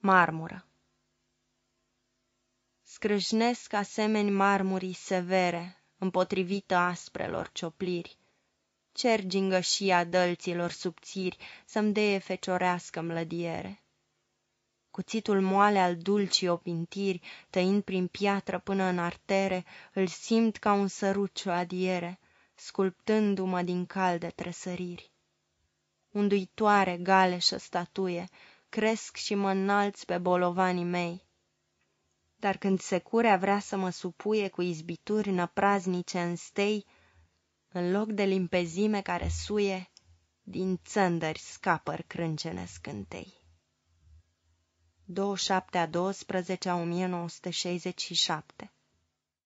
Marmură Scrâșnesc asemeni marmurii severe, Împotrivită asprelor ciopliri, Cer gingășia dălților subțiri Să-mi deie feciorească mlădiere. Cuțitul moale al dulcii opintiri, Tăind prin piatră până în artere, Îl simt ca un sărut ce adiere, Sculptându-mă din calde tresăriri. Unduitoare galeșă statuie, cresc și mă înalți pe bolovanii mei. Dar când securea vrea să mă supuie cu izbituri năpraznice în stei, în loc de limpezime care suie, din țândări scapăr crâncene scântei. 27 a 12 a 1967